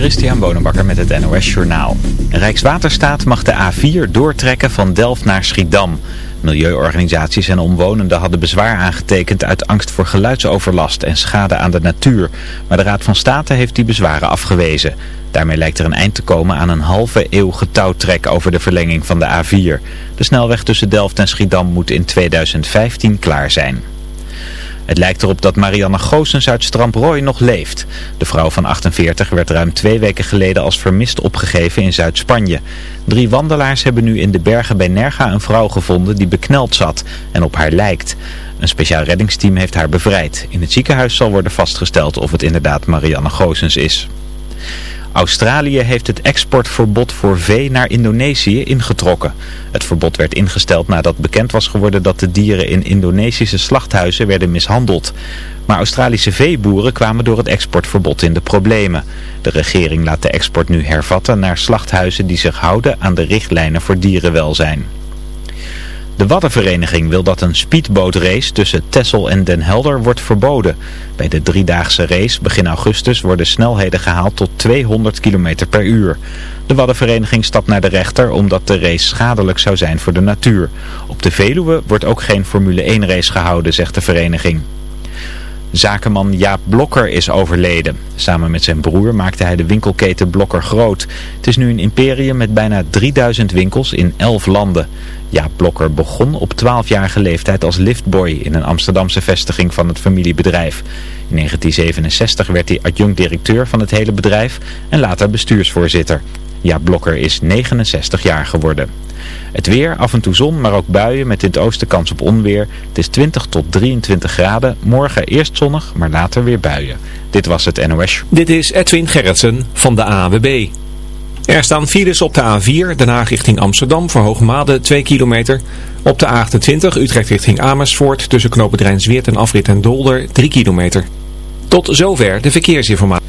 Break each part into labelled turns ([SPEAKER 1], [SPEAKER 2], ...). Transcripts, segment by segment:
[SPEAKER 1] Christian Bonenbakker met het NOS Journaal. Rijkswaterstaat mag de A4 doortrekken van Delft naar Schiedam. Milieuorganisaties en omwonenden hadden bezwaar aangetekend uit angst voor geluidsoverlast en schade aan de natuur. Maar de Raad van State heeft die bezwaren afgewezen. Daarmee lijkt er een eind te komen aan een halve eeuw getouwtrek over de verlenging van de A4. De snelweg tussen Delft en Schiedam moet in 2015 klaar zijn. Het lijkt erop dat Marianne Goossens uit Stramprooi nog leeft. De vrouw van 48 werd ruim twee weken geleden als vermist opgegeven in Zuid-Spanje. Drie wandelaars hebben nu in de bergen bij Nerga een vrouw gevonden die bekneld zat en op haar lijkt. Een speciaal reddingsteam heeft haar bevrijd. In het ziekenhuis zal worden vastgesteld of het inderdaad Marianne Goossens is. Australië heeft het exportverbod voor vee naar Indonesië ingetrokken. Het verbod werd ingesteld nadat bekend was geworden dat de dieren in Indonesische slachthuizen werden mishandeld. Maar Australische veeboeren kwamen door het exportverbod in de problemen. De regering laat de export nu hervatten naar slachthuizen die zich houden aan de richtlijnen voor dierenwelzijn. De Waddenvereniging wil dat een speedbootrace tussen Tessel en Den Helder wordt verboden. Bij de driedaagse race begin augustus worden snelheden gehaald tot 200 km per uur. De Waddenvereniging stapt naar de rechter omdat de race schadelijk zou zijn voor de natuur. Op de Veluwe wordt ook geen Formule 1 race gehouden, zegt de vereniging. Zakenman Jaap Blokker is overleden. Samen met zijn broer maakte hij de winkelketen Blokker groot. Het is nu een imperium met bijna 3000 winkels in 11 landen. Jaap Blokker begon op 12-jarige leeftijd als liftboy in een Amsterdamse vestiging van het familiebedrijf. In 1967 werd hij adjunct-directeur van het hele bedrijf en later bestuursvoorzitter. Jaap Blokker is 69 jaar geworden. Het weer, af en toe zon, maar ook buien met in het oosten kans op onweer. Het is 20 tot 23 graden. Morgen eerst zonnig, maar later weer buien. Dit was het NOS.
[SPEAKER 2] Dit is Edwin Gerritsen van de AWB. Er staan files op de A4, Den Haag richting Amsterdam, voor Hoogmade 2 kilometer. Op de A28, Utrecht richting Amersfoort, tussen knooppunt Zweert en Afrit en Dolder 3 kilometer. Tot zover de verkeersinformatie.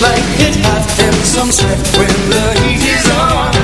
[SPEAKER 3] like it hot and some sweat when the heat is on.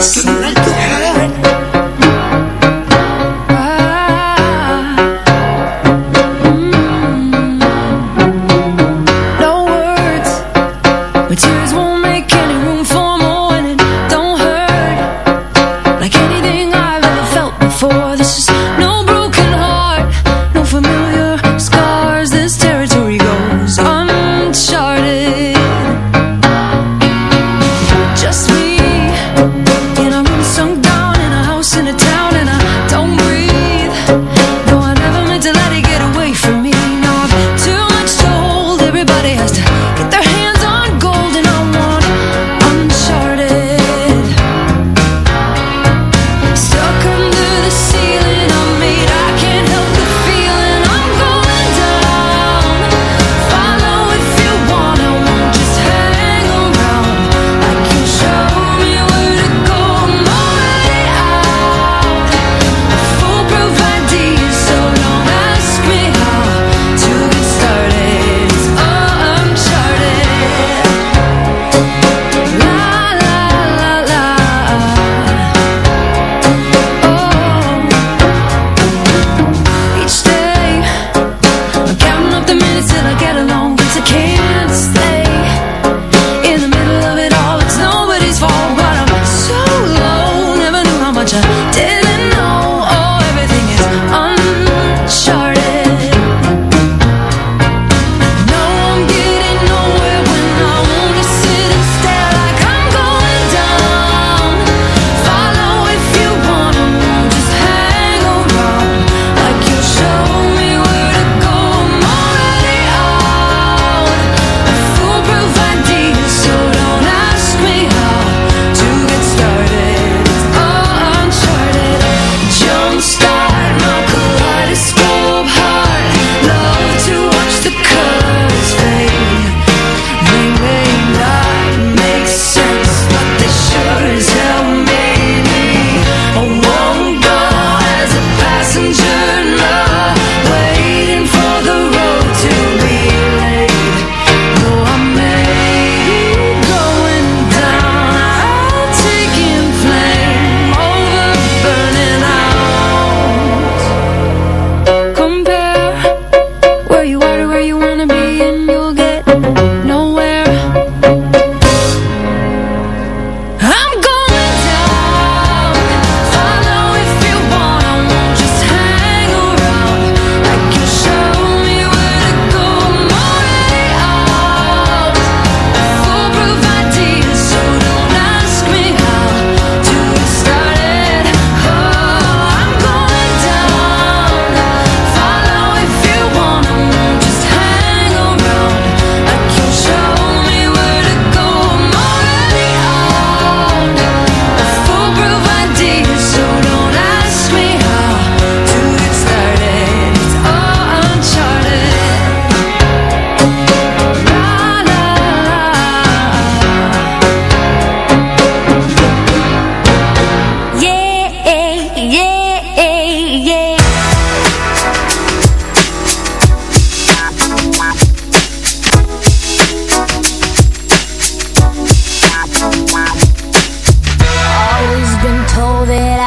[SPEAKER 4] Snake head.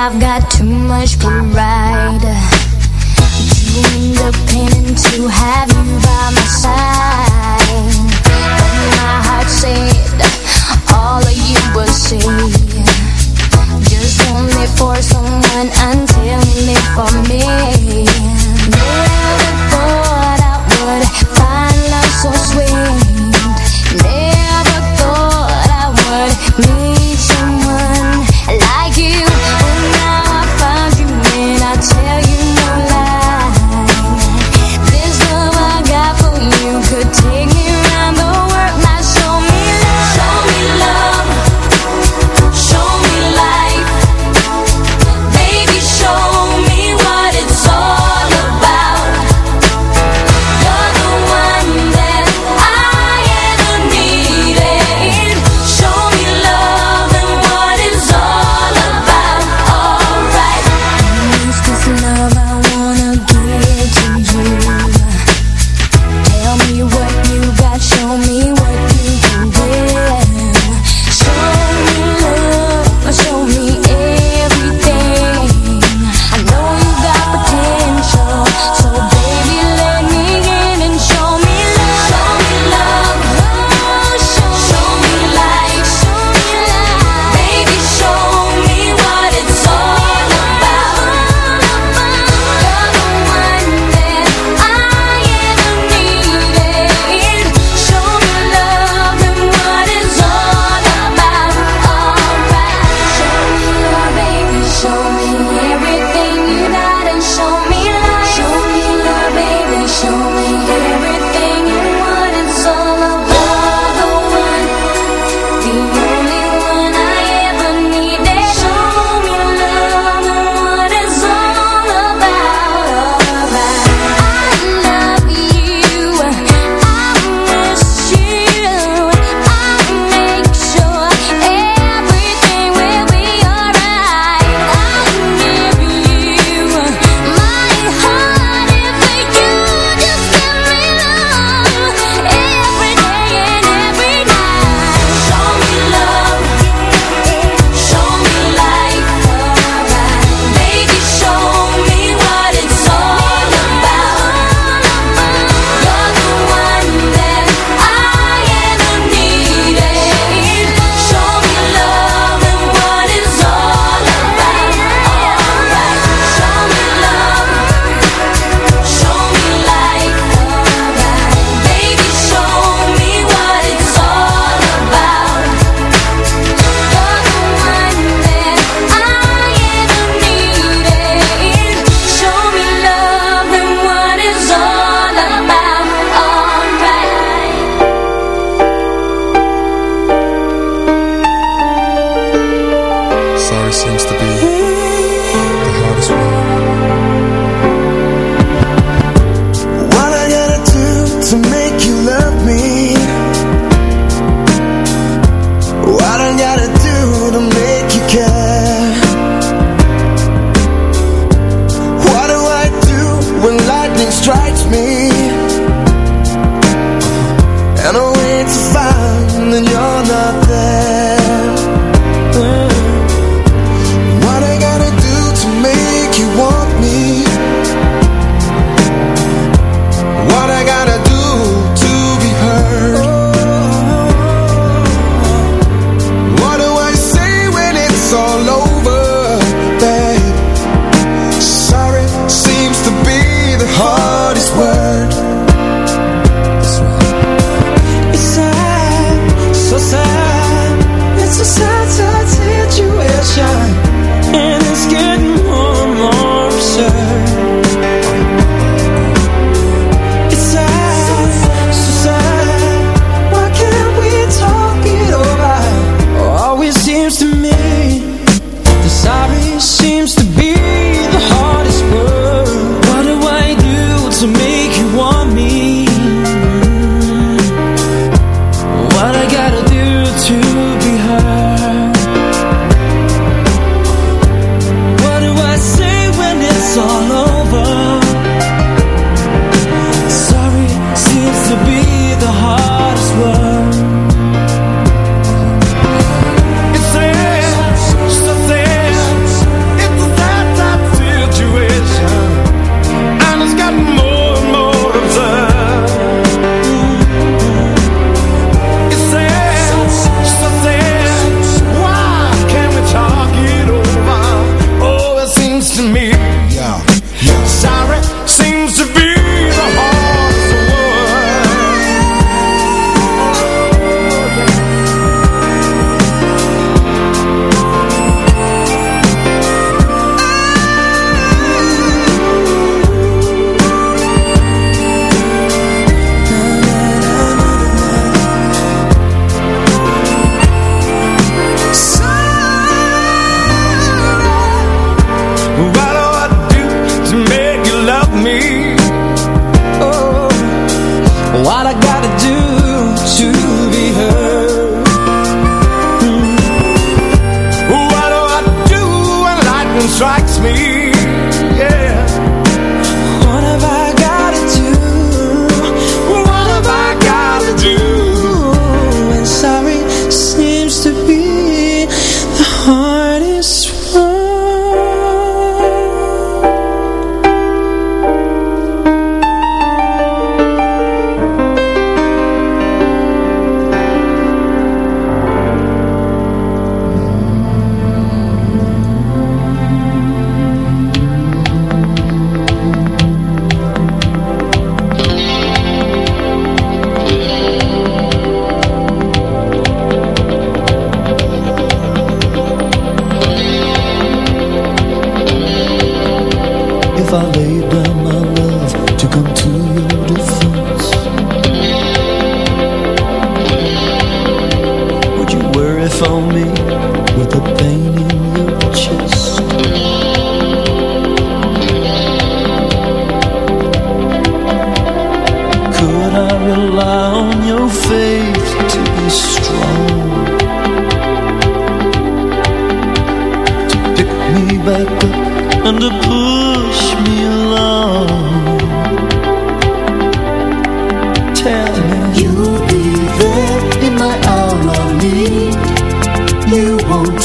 [SPEAKER 4] I've
[SPEAKER 5] got too much pride Being independent to have you by my side. But my heart said all of you will see. Just only for someone and
[SPEAKER 3] only for me.
[SPEAKER 4] yeah.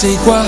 [SPEAKER 4] c'est quoi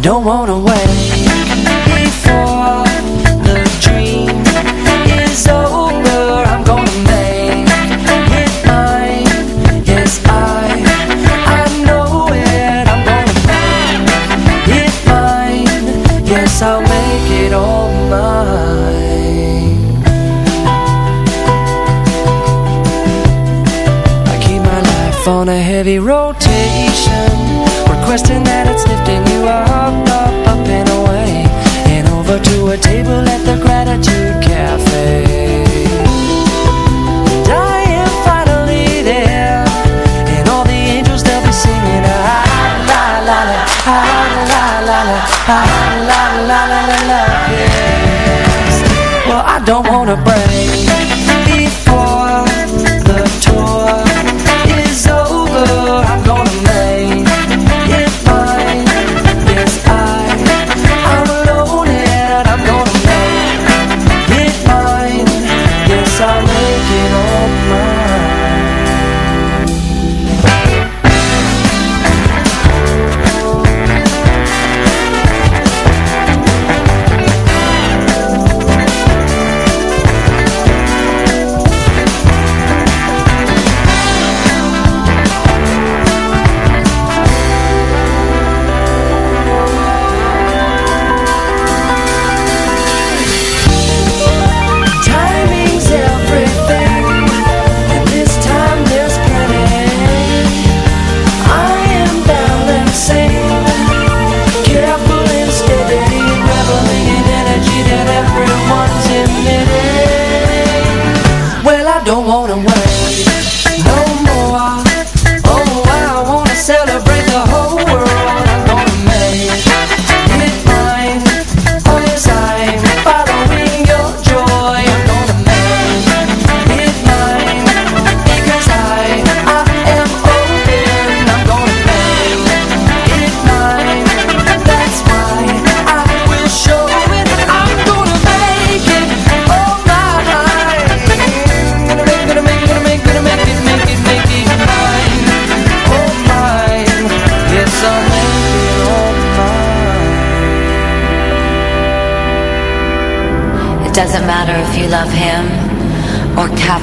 [SPEAKER 3] don't
[SPEAKER 4] want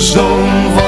[SPEAKER 6] zon van